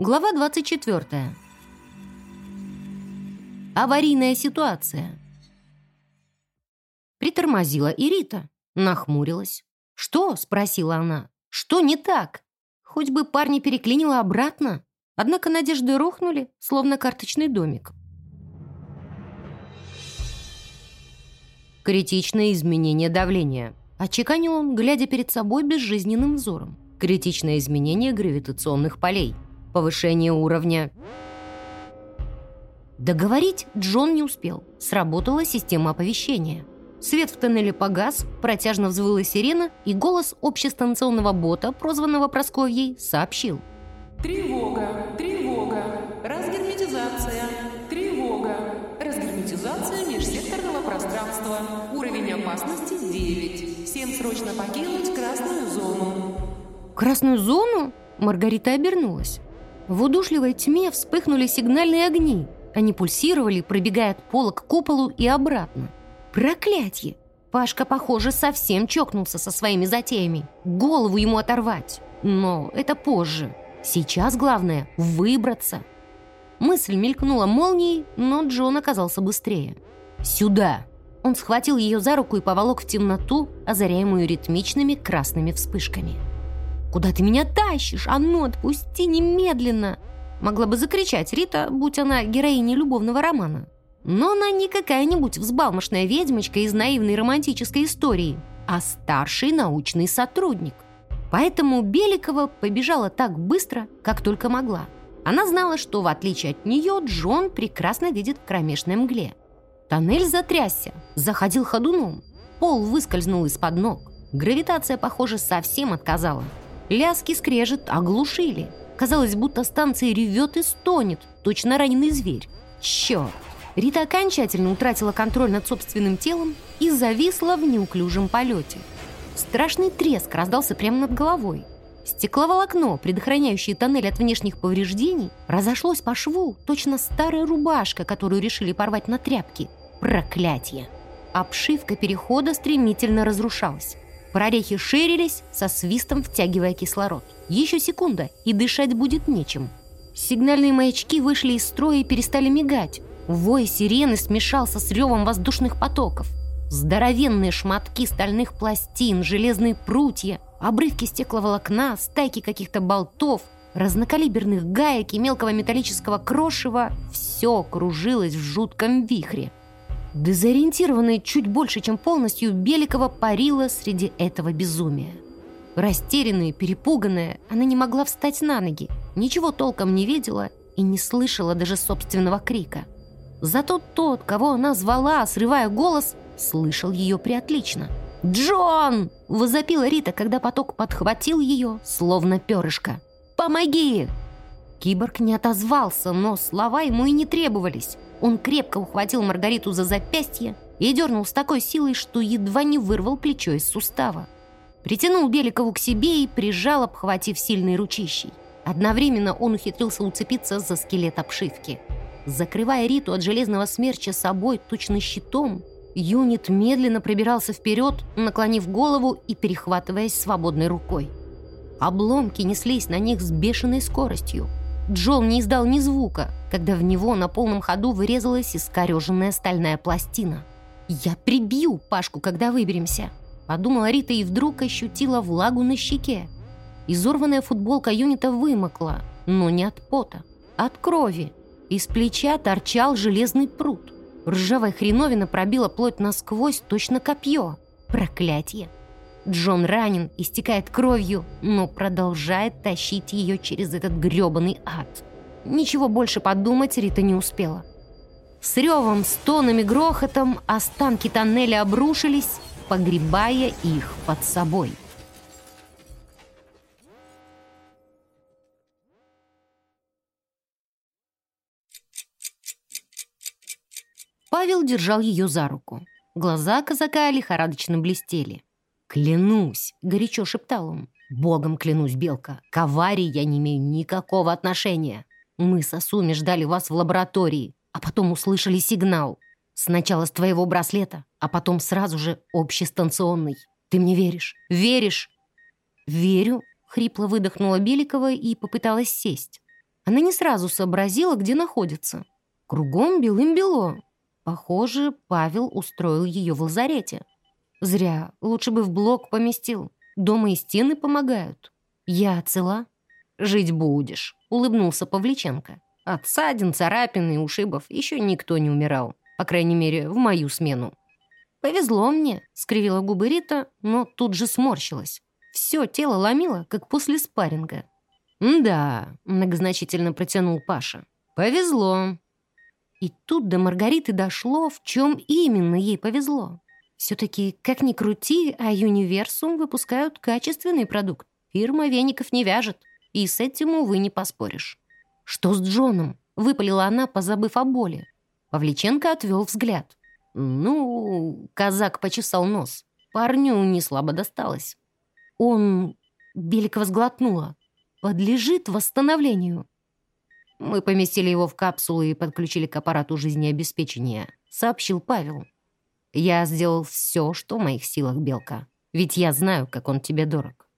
Глава 24. Аварийная ситуация. Притормозила и Рита, нахмурилась. «Что?» — спросила она. «Что не так? Хоть бы парни переклинило обратно». Однако надежды рухнули, словно карточный домик. Критичное изменение давления. Очеканил он, глядя перед собой безжизненным взором. Критичное изменение гравитационных полей. Повышение уровня... Договорить Джон не успел. Сработала система оповещения. Свет в тоннеле погас, протяжно взвыла сирена, и голос общестанционного бота, прозванного Просковьей, сообщил. «Тревога! Тревога! Разгерметизация! Тревога! Разгерметизация межсекторного пространства. Уровень опасности 9. Всем срочно покинуть красную зону». «Красную зону?» Маргарита обернулась. В удушливой тьме вспыхнули сигнальные огни. Они пульсировали, пробегая от пола к куполу и обратно. Проклятье! Пашка, похоже, совсем чокнулся со своими затеями. Голову ему оторвать. Но это позже. Сейчас главное — выбраться. Мысль мелькнула молнией, но Джон оказался быстрее. «Сюда!» Он схватил ее за руку и поволок в темноту, озаряемую ритмичными красными вспышками. «Куда ты меня тащишь? А ну, отпусти немедленно!» Могла бы закричать Рита, будь она героиней любовного романа. Но она не какая-нибудь взбалмошная ведьмочка из наивной романтической истории, а старший научный сотрудник. Поэтому Беликова побежала так быстро, как только могла. Она знала, что, в отличие от нее, Джон прекрасно видит в кромешной мгле. Тоннель затрясся, заходил ходуном. Пол выскользнул из-под ног. Гравитация, похоже, совсем отказала. Ляски скрежет оглушили. Казалось, будто станция ревет и стонет, точно раненый зверь. Черт! Рита окончательно утратила контроль над собственным телом и зависла в неуклюжем полете. Страшный треск раздался прямо над головой. Стекловолокно, предохраняющее тоннель от внешних повреждений, разошлось по шву, точно старая рубашка, которую решили порвать на тряпки. Проклятье! Обшивка перехода стремительно разрушалась. Прорехи ширились, со свистом втягивая кислород. Еще секунда, и дышать будет нечем. Сигнальные маячки вышли из строя и перестали мигать. Вой сирены смешался с ревом воздушных потоков. Здоровенные шматки стальных пластин, железные прутья, обрывки стекловолокна, стайки каких-то болтов, разнокалиберных гаек и мелкого металлического крошева — все кружилось в жутком вихре. Дезориентированная чуть больше, чем полностью, Беликова парила среди этого безумия. Растерянная, перепуганная, она не могла встать на ноги, ничего толком не видела и не слышала даже собственного крика. Зато тот, кого она звала, срывая голос, слышал ее приотлично. «Джон!» — возопила Рита, когда поток подхватил ее, словно перышко. «Помоги!» Киборг не отозвался, но слова ему и не требовались. Он крепко ухватил Маргариту за запястье и дернул с такой силой, что едва не вырвал плечо из сустава. Притянул Беликову к себе и прижал, обхватив сильной ручищей. Одновременно он ухитрился уцепиться за скелет обшивки. Закрывая Риту от железного смерча собой точно щитом, юнит медленно пробирался вперед, наклонив голову и перехватываясь свободной рукой. Обломки неслись на них с бешеной скоростью. Джон не издал ни звука, когда в него на полном ходу вырезалась искореженная стальная пластина. «Я прибью Пашку, когда выберемся», — подумала Рита и вдруг ощутила влагу на щеке. Изорванная футболка юнита вымокла, но не от пота, а от крови. Из плеча торчал железный пруд. Ржавая хреновина пробила плоть насквозь, точно копье. Проклятие! Джон ранен, истекает кровью, но продолжает тащить ее через этот грёбаный ад. Ничего больше подумать Рита не успела. С ревом, стонами, грохотом останки тоннеля обрушились, погребая их под собой. Павел держал ее за руку. Глаза казака лихорадочно блестели. «Клянусь!» — горячо шептал он. «Богом клянусь, Белка, к аварии я не имею никакого отношения. Мы с Асуми ждали вас в лаборатории, а потом услышали сигнал. Сначала с твоего браслета, а потом сразу же общестанционный. Ты мне веришь? Веришь?» «Верю», — хрипло выдохнула Беликова и попыталась сесть. Она не сразу сообразила, где находится. Кругом белым-бело. Похоже, Павел устроил ее в лазарете. Зря, лучше бы в блок поместил. Дома и стены помогают. Я цела? Жить будешь, улыбнулся Павличенко. От ссадин, царапин и ушибов еще никто не умирал. По крайней мере, в мою смену. «Повезло мне», — скривила губы Рита, но тут же сморщилась. Все тело ломило, как после спарринга. «Да», — многозначительно протянул Паша. «Повезло». И тут до Маргариты дошло, в чем именно ей повезло. Все-таки, как ни крути, а Юниверсум выпускают качественный продукт. Фирма веников не вяжет, и с этим, увы, не поспоришь. «Что с Джоном?» — выпалила она, позабыв о боли. Павличенко отвел взгляд. «Ну...» — казак почесал нос. Парню не слабо досталось. «Он...» — Беликова сглотнула подлежит восстановлению. Мы поместили его в капсулу и подключили к аппарату жизнеобеспечения, сообщил Павел. Я сделал все, что в моих силах, Белка. Ведь я знаю, как он тебе дорог.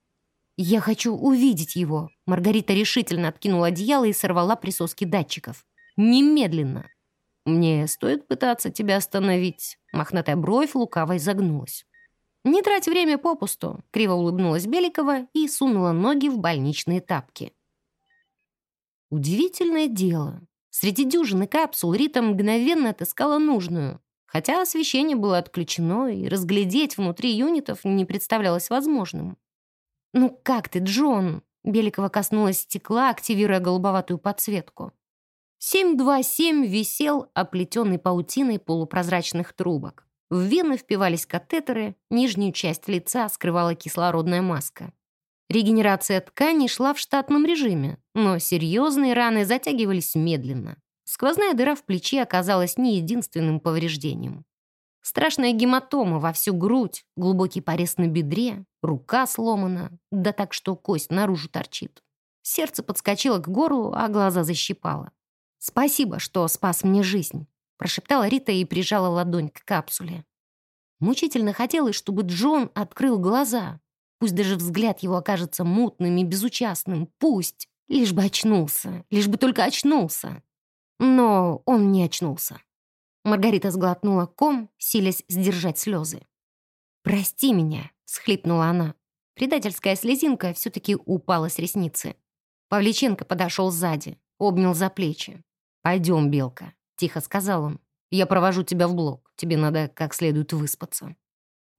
«Я хочу увидеть его!» Маргарита решительно откинула одеяло и сорвала присоски датчиков. «Немедленно!» «Мне стоит пытаться тебя остановить?» Мохнатая бровь лукаво изогнулась. «Не трать время попусту», — криво улыбнулась Беликова и сунула ноги в больничные тапки. Удивительное дело. Среди дюжины капсул Рита мгновенно отыскала нужную, хотя освещение было отключено, и разглядеть внутри юнитов не представлялось возможным. «Ну как ты, Джон?» Беликова коснулась стекла, активируя голубоватую подсветку. 727 висел оплетенный паутиной полупрозрачных трубок. В вены впивались катетеры, нижнюю часть лица скрывала кислородная маска. Регенерация тканей шла в штатном режиме, но серьезные раны затягивались медленно. Сквозная дыра в плече оказалась не единственным повреждением. Страшная гематома во всю грудь, глубокий порез на бедре, рука сломана, да так, что кость наружу торчит. Сердце подскочило к горлу, а глаза защипало. «Спасибо, что спас мне жизнь прошептала Рита и прижала ладонь к капсуле. Мучительно хотелось, чтобы Джон открыл глаза. Пусть даже взгляд его окажется мутным и безучастным. Пусть. Лишь бы очнулся. Лишь бы только очнулся. Но он не очнулся. Маргарита сглотнула ком, силясь сдержать слезы. «Прости меня», — схлипнула она. Предательская слезинка все-таки упала с ресницы. Павличенко подошел сзади, обнял за плечи. «Пойдем, Белка, тихо сказал он. «Я провожу тебя в блок. Тебе надо как следует выспаться».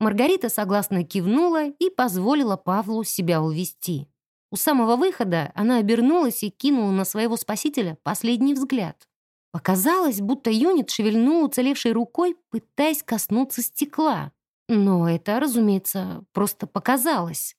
Маргарита согласно кивнула и позволила Павлу себя увести. У самого выхода она обернулась и кинула на своего спасителя последний взгляд. Показалось, будто юнит шевельнул уцелевшей рукой, пытаясь коснуться стекла. Но это, разумеется, просто показалось.